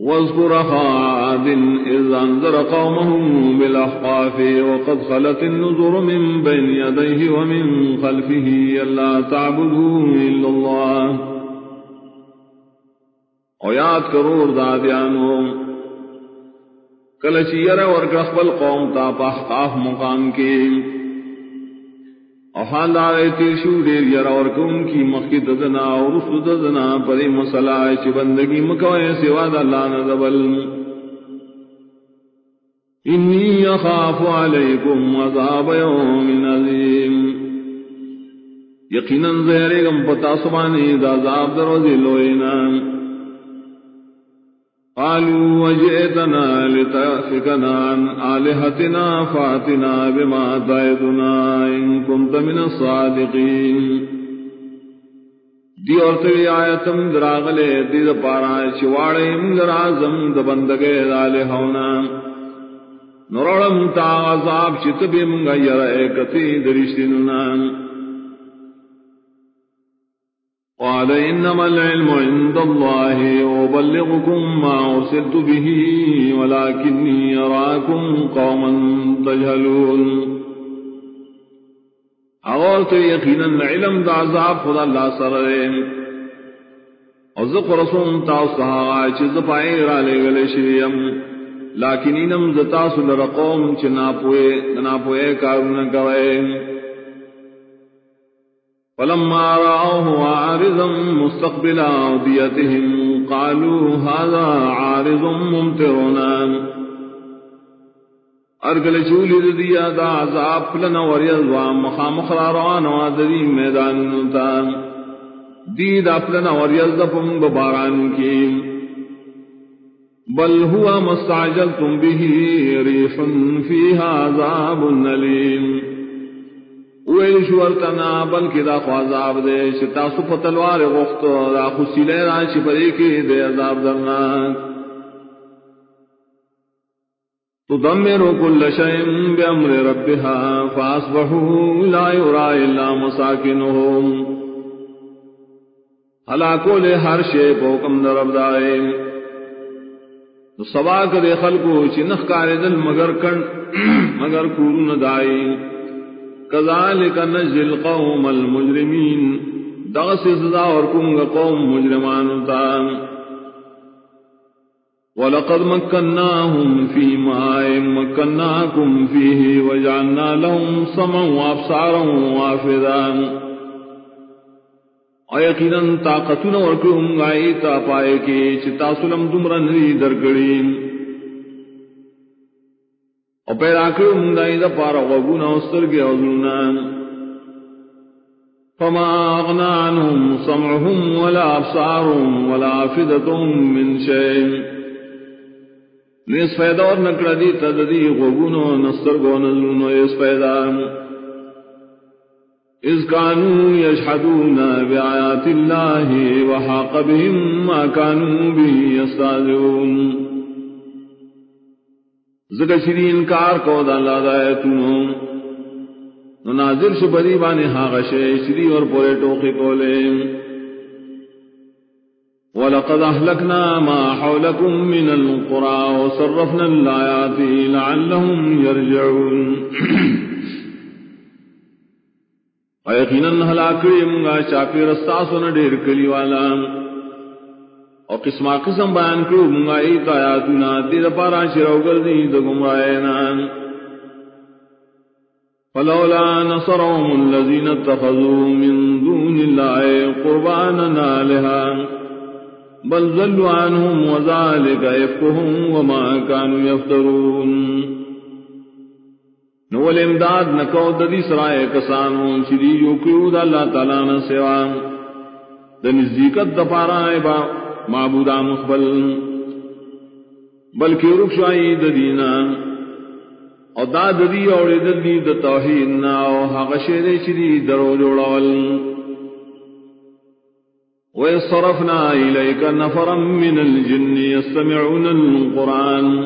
واذكر عاد إذ أنذر قومه بالأحقاف وقد خلت النذر من بين يديه ومن خلفه ألا تعبدوا إلا الله. وياد كرور داديانو کلچی یر ورک اخبل قوم تا پاحقاف مقام کے او حال دارے تیشو دیر یر اور کون کی مخی ددنا اور رسو ددنا، پری مسئلہ چی بندگی مکوئے سوا دا اللہ نزبل انی اخاف علیکم عذاب یوم نظیم یقینا زہرے گم پتا سبانی دا عذاب دروزی لوئینا قالوا وجئتنا لتأفكنا عن آلهتنا فاتنا بما تعدنا إن كنت من الصادقين. دی اور تری آیتم دراغلے دی دا پارا چواڑے منگر آزم دا بندگے دالے ہونا. نرڑم تا عذاب چت بے منگا یرائے کتی درشتننا قال إنما العلم عند الله وبلغكم ما أرسلت به ولكني أراكم قوما تجهلون. أغلت يقينا العلم دا عذاب خدا الله سرين وزق رسول تاوسها عايش زفائر عليه غلشريم لكن إنم زتاس لرقوم چناپوئے ناپوئے کارون کوئے فلما رأوه عارضا مستقبل عوديتهم قالوا هذا عارض ممترنا ارگل چولی دیا دا عذاب پلنا وریض وام مخام خراران وادری میدان نتا دید اپلنا وریض دفن بباران کی بل هو مستعجلتم به ريح فيها عذاب نليم ویل شو شورتنا بلکہ دا خوازاب دے شتا سپ تلوار غفت دا خسیلے را شپری کی دے عذاب درنا درناک. تدمر كل شيء بأمر ربها فأصبحوا لا يرى إلا مساكنهم ہلاکو لے ہر شے پوکم درب دائے تو سوا کرے خلقو چنخ کارے دل مگر کن، مگر کورن دائی كذلك نجزي القوم المجرمين. دغس سزا وركم قوم مجرمان تام ولقد مكناهم في ماء مكناكم فيه وجعلنا لهم سمعا وابصارا وافذا. ويقينا طاقتنا وركم غايتا پائے کے چتا سلم دمرن درگڑی. او پیدا کرو مندائی دا پارا غوگونا استرگی اوزلونا فما اغنا عنهم سمعهم ولا ابصارهم ولا افدتهم من شيء نیس فیدا اور نکڑا دی تددی غوگونا نسترگو نزلونا اس فیدا اذ كانوا يشهدون بآيات الله وحاق بهم ما كانوا به يستهزئون زکا شری انکار کو دا اللہ دا ایتونو نو. نازل شو بدی بانے ہاں شے شری اور پورے ٹوکی کولے. وَلَقَدْ أَهْلَكْنَا مَا حَوْلَكُمْ مِنَ الْقُرَى وَصَرَّفْنَا الْآيَاتِ لَعَلَّهُمْ يَرْجِعُونَ. وَيَقِينًا هَلَاكِرِي مُنْغَا چاپی رستاسونا دیر کلی والا او قسم قسم بیان کرو منگائی تا آیاتنا دید پارا شروع کردی دا گمرائینا فلولا نصرهم الذين اتخذوا من دون الله قربانا لها بل ذلوا عنهم وذلك يفكهم وما كانوا يفترون۔ نول امداد نکو ددی سرائے کسانوں چری یو کیو دا اللہ تعالی نہ سوا۔ دنزیکت دپارا با۔ معبودا مخبل بلکہ رخشائی ددینا او دا ددی اوڑی ددی دا توحید نا، او حق شیر چری درو جوڑول وَيَصْرَفْنَا إِلَيْكَ نَفَرًا مِّنَ الْجِنِّ يَسْتَمِعُونَ الْقُرْآنَ.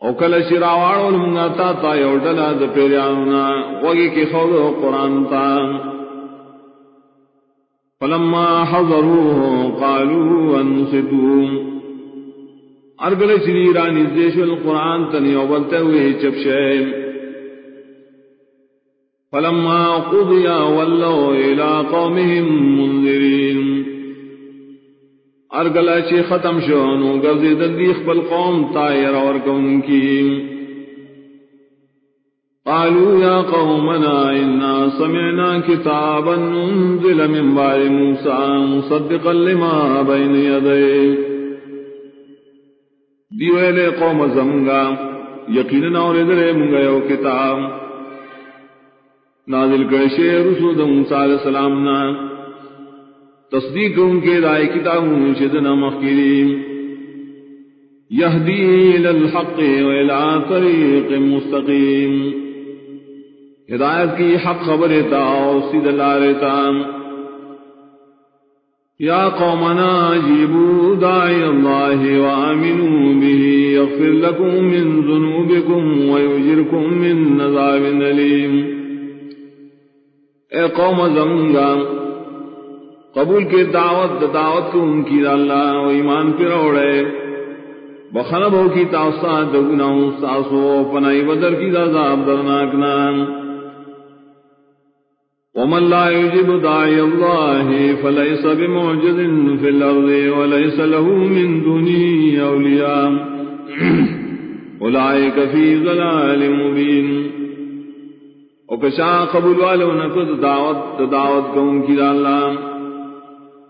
او کل شراوارو لمنگا تا تا یوڑلا دا پیریانونا وگی کی خود قرآن تا. فلما حضروه قالوا انصتوا ارگل چلی رانی دیش القرآن تنی اوبلتے ہوئے چپشے فلما قضیا ولو الى قومهم منذرین ارگل چی ختم شونو گرزی دندیخ بالقوم تائر اور کون کی قالوا يا قومنا إنا سمعنا كتابا أنزل من بعد موسى مصدقا لما بين يديه. دیوئے قوم زمگا، یقینا اور ادھر منگا یو کتاب. نازل کرشے رسول موسیٰ علیہ السلام نا. تصدیق ان کے رائے کتابوں شدنا مخیرین یہدی الى الحق والى طریق مستقیم. ہدایت کی حق خبر تا سید اللہ رہتا یا قومنا جیبو دائی اللہ وآمنوا به یغفر لکم من ذنوبکم ویجرکم من نظاب نلیم اے قوم زمانگا قبول کے دعوت دعوت کو ان کی اللہ و ایمان پر اوڑے۔ بخنبوں کی تاثات دگناہوں ساسو پنائی بدر کی عذاب درناکنا ومن لا يجب داعي الله فليس بمعجز في الأرض وليس له من دونه أولياء. أولئك في ظلال مبين. وكشا قبول والو نکد دعوت دعوت کون کی اللہ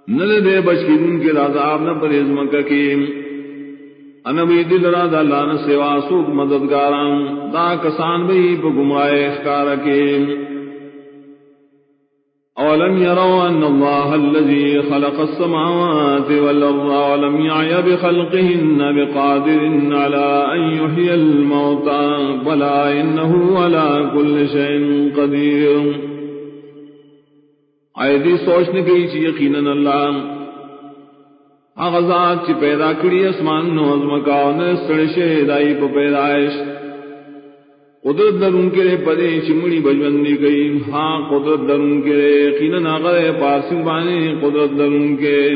نل دے بچکی دن کے رازعاب نہ پریز مکہ کی. انبی دل را دا اللہ نہ سوا سوک مددگاران دا کسان بھی پا گمائے اخکارا کی أولم يروا أن الله الذي خلق السماوات والأرض ولم يعي بخلقهن بقادر على أن يحيي الموتى بلى إنه على كل شيء قدير. آئے سوچنے کی چی یقینا اللہ آغازات چی پیدا کری اسمان نو ازمکاو نے سڑشے دائی پا پیدائش قدرت درون کے پدے چمڑی بجوندی گئی۔ ہاں قدرت درون کے یقینا ناغر پارسنگ بانے قدرت درون کے۔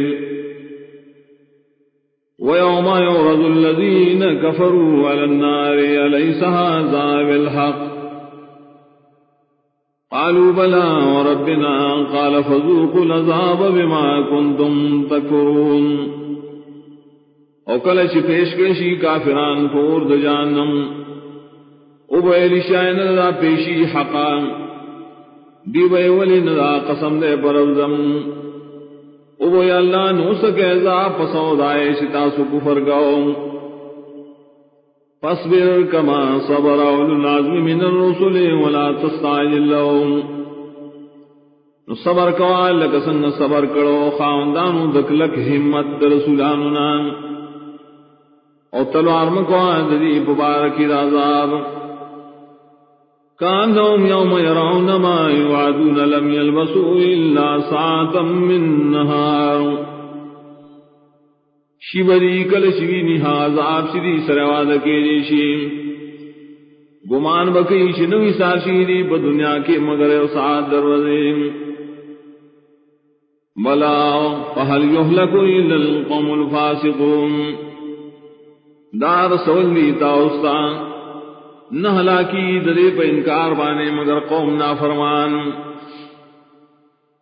ويوم يعرض الذين كفروا على النار أليس هذا بالحق؟ قالوا بلى وربنا قال فذوقوا العذاب بما كنتم تكفرون۔ او کل پیش کشی کافران فور د جہنم ابیلی شاین دا پیشی حقا. دی بے ولی ندا قسم دے پرزم. ابوی اللہ نو سکے زا پسو دائے شتا سو کفر گاؤ فاصبر کما صبر اولو العظم من الرسل ولا تستعجل لهم. نو صبر کوا لکسن صبر کرو خاندانو دکلک حمت رسولانو نام او تلوار مکوا ددی پبارکی رازاب. كانهم يوم يرون ما يوعدون، لم يلبسوا إلا ساعة من نهار. شیبری کل شوی نحاز آپ شدی سرواد کے جیشی گمان بکی شنوی ساشیری با دنیا کے مگر سعاد دروزے بلا فہل یحلکو الا القوم الفاسقون. دار سولی تاؤستان نہ ہلاکی درے پہ انکار بانے مگر قوم نا فرمان